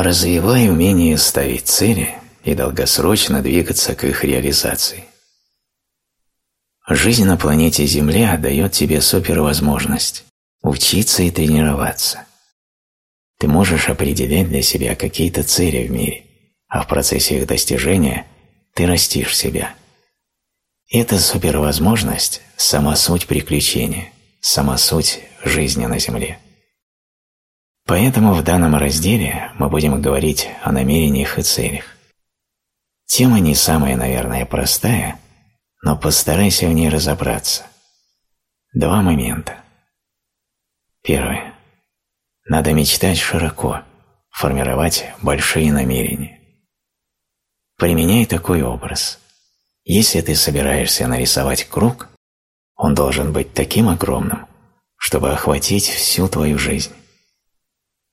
Развивай умение ставить цели и долгосрочно двигаться к их реализации. Жизнь на планете Земля дает тебе супервозможность учиться и тренироваться. Ты можешь определять для себя какие-то цели в мире, а в процессе их достижения ты растишь себя. Эта супервозможность – сама суть приключения, сама суть жизни на Земле. Поэтому в данном разделе мы будем говорить о намерениях и целях. Тема не самая, наверное, простая, но постарайся в ней разобраться. Два момента. Первое. Надо мечтать широко, формировать большие намерения. Применяй такой образ. Если ты собираешься нарисовать круг, он должен быть таким огромным, чтобы охватить всю твою жизнь.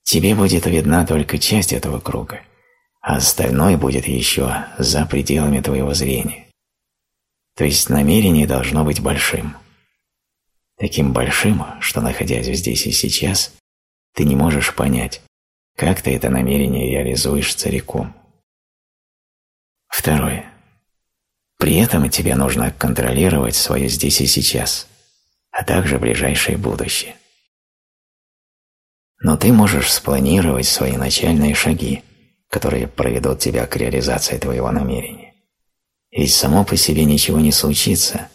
Тебе будет видна только часть этого круга, а остальное будет еще за пределами твоего зрения. То есть намерение должно быть большим. Таким большим, что, находясь здесь и сейчас, ты не можешь понять, как ты это намерение реализуешь целиком. Второе. При этом тебе нужно контролировать свое здесь и сейчас, а также ближайшее будущее. Но ты можешь спланировать свои начальные шаги, которые проведут тебя к реализации твоего намерения. Ведь само по себе ничего не случится,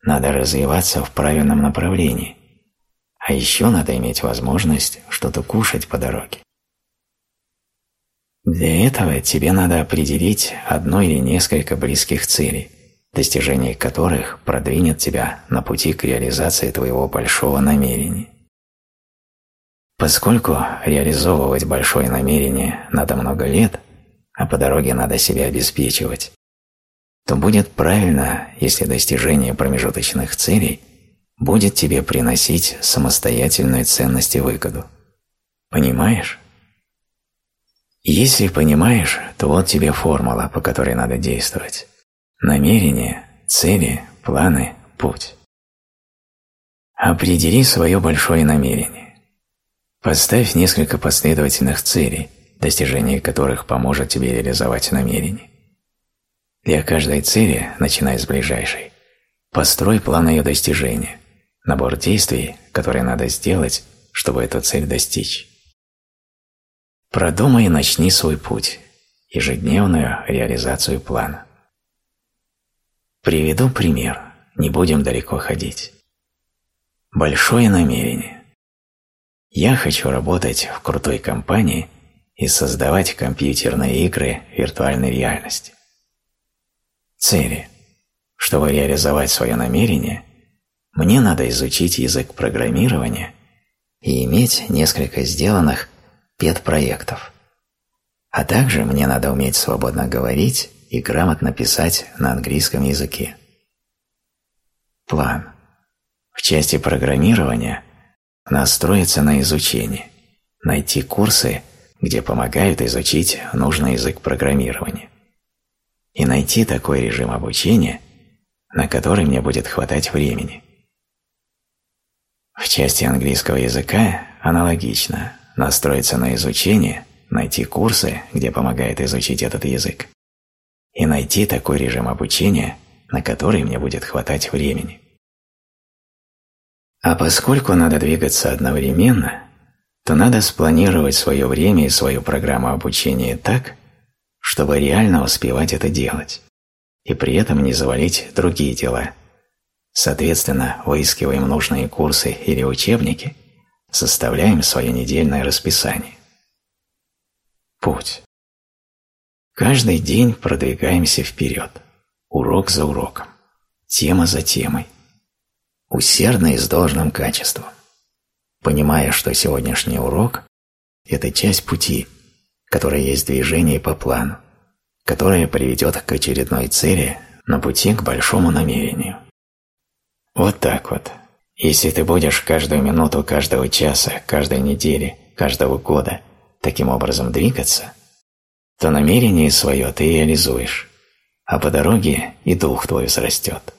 надо развиваться в правильном направлении, а еще надо иметь возможность что-то кушать по дороге. Для этого тебе надо определить одно или несколько близких целей, достижение которых продвинет тебя на пути к реализации твоего большого намерения. Поскольку реализовывать большое намерение надо много лет, а по дороге надо себя обеспечивать, то будет правильно, если достижение промежуточных целей – будет тебе приносить самостоятельную ценность и выгоду. Понимаешь? Если понимаешь, то вот тебе формула, по которой надо действовать. Намерение, цели, планы, путь. Определи свое большое намерение. Поставь несколько последовательных целей, достижение которых поможет тебе реализовать намерение. Для каждой цели, начиная с ближайшей, построй план ее достижения набор действий, которые надо сделать, чтобы эту цель достичь. Продумай и начни свой путь, ежедневную реализацию плана. Приведу пример, не будем далеко ходить. Большое намерение. Я хочу работать в крутой компании и создавать компьютерные игры виртуальной реальности. Цели. Чтобы реализовать свое намерение – мне надо изучить язык программирования и иметь несколько сделанных пет-проектов. А также мне надо уметь свободно говорить и грамотно писать на английском языке. План. В части программирования настроиться на изучение, найти курсы, где помогают изучить нужный язык программирования, и найти такой режим обучения, на который мне будет хватать времени – в части английского языка аналогично. Настроиться на изучение, найти курсы, где помогает изучить этот язык, и найти такой режим обучения, на который мне будет хватать времени. А поскольку надо двигаться одновременно, то надо спланировать свое время и свою программу обучения так, чтобы реально успевать это делать, и при этом не завалить другие дела – Соответственно, выискиваем нужные курсы или учебники, составляем свое недельное расписание. Путь. Каждый день продвигаемся вперед, урок за уроком, тема за темой, усердно и с должным качеством, понимая, что сегодняшний урок – это часть пути, которая есть движение по плану, которое приведет к очередной цели на пути к большому намерению. Вот так вот. Если ты будешь каждую минуту каждого часа, каждой недели, каждого года таким образом двигаться, то намерение свое ты реализуешь, а по дороге и дух твой взрастет.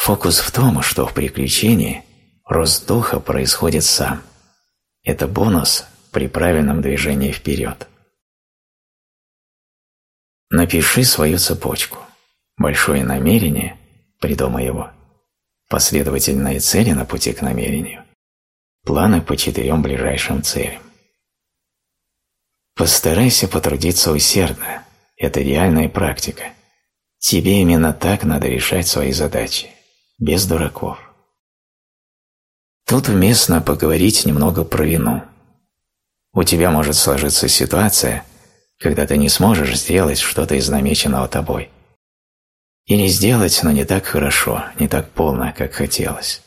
Фокус в том, что в приключении рост духа происходит сам. Это бонус, при правильном движении вперед. Напиши свою цепочку. Большое намерение, придумай его. Последовательные цели на пути к намерению. Планы по четырем ближайшим целям. Постарайся потрудиться усердно. Это реальная практика. Тебе именно так надо решать свои задачи. Без дураков. Тут уместно поговорить немного про вину. У тебя может сложиться ситуация, когда ты не сможешь сделать что-то из намеченного тобой. Или сделать, но не так хорошо, не так полно, как хотелось.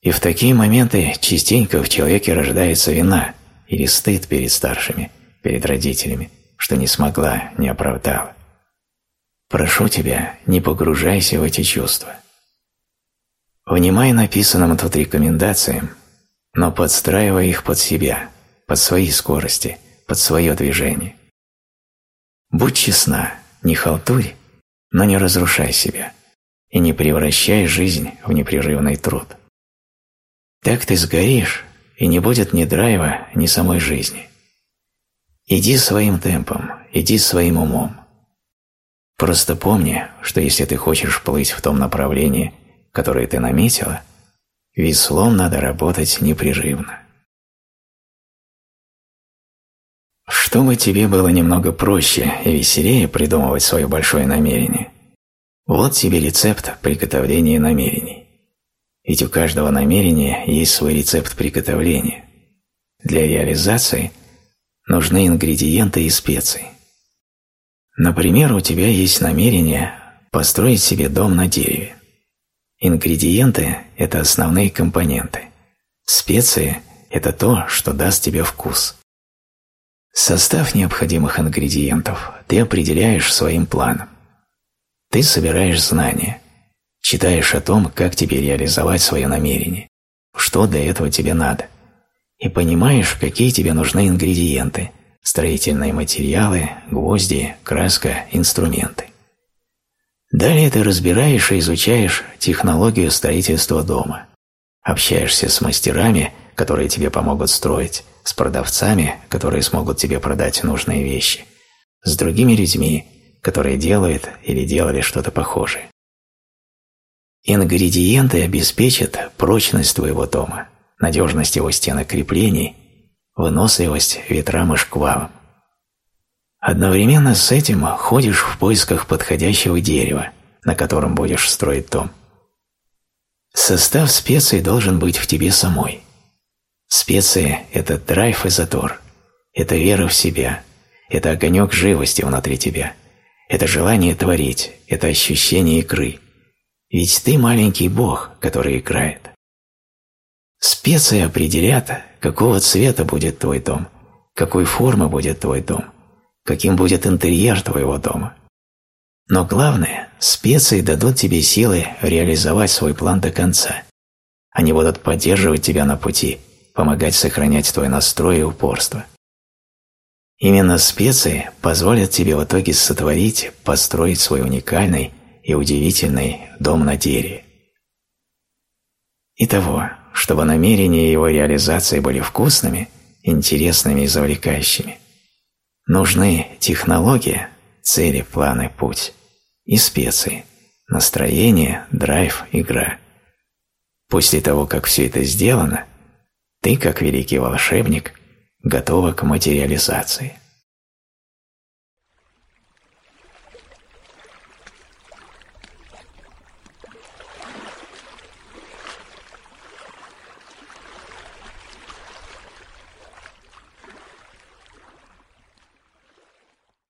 И в такие моменты частенько в человеке рождается вина или стыд перед старшими, перед родителями, что не смогла, не оправдала. Прошу тебя, не погружайся в эти чувства. Внимай написанным тут рекомендациям, но подстраивай их под себя, под свои скорости, под свое движение. Будь честна, не халтурь, но не разрушай себя и не превращай жизнь в непрерывный труд. Так ты сгоришь, и не будет ни драйва, ни самой жизни. Иди своим темпом, иди своим умом. Просто помни, что если ты хочешь плыть в том направлении, которое ты наметила, веслом надо работать непрерывно. Чтобы тебе было немного проще и веселее придумывать свое большое намерение, вот тебе рецепт приготовления намерений. Ведь у каждого намерения есть свой рецепт приготовления. Для реализации нужны ингредиенты и специи. Например, у тебя есть намерение построить себе дом на дереве. Ингредиенты – это основные компоненты. Специи – это то, что даст тебе вкус. Состав необходимых ингредиентов ты определяешь своим планом. Ты собираешь знания, читаешь о том, как тебе реализовать свое намерение, что для этого тебе надо, и понимаешь, какие тебе нужны ингредиенты, строительные материалы, гвозди, краска, инструменты. Далее ты разбираешь и изучаешь технологию строительства дома, общаешься с мастерами, которые тебе помогут строить, с продавцами, которые смогут тебе продать нужные вещи, с другими людьми, которые делают или делали что-то похожее. Ингредиенты обеспечат прочность твоего дома, надежность его стенок креплений, выносливость ветрам и шквалам. Одновременно с этим ходишь в поисках подходящего дерева, на котором будешь строить дом. Состав специй должен быть в тебе самой – Специи – это драйв и затор, это вера в себя, это огонек живости внутри тебя, это желание творить, это ощущение игры. Ведь ты маленький бог, который играет. Специи определят, какого цвета будет твой дом, какой формы будет твой дом, каким будет интерьер твоего дома. Но главное, специи дадут тебе силы реализовать свой план до конца. Они будут поддерживать тебя на пути – помогать сохранять твой настрой и упорство. Именно специи позволят тебе в итоге сотворить, построить свой уникальный и удивительный дом на дереве. Итого, чтобы намерения его реализации были вкусными, интересными и завлекающими, нужны технология, цели, планы, путь и специи, настроение, драйв, игра. После того, как все это сделано, ты, как великий волшебник, готова к материализации.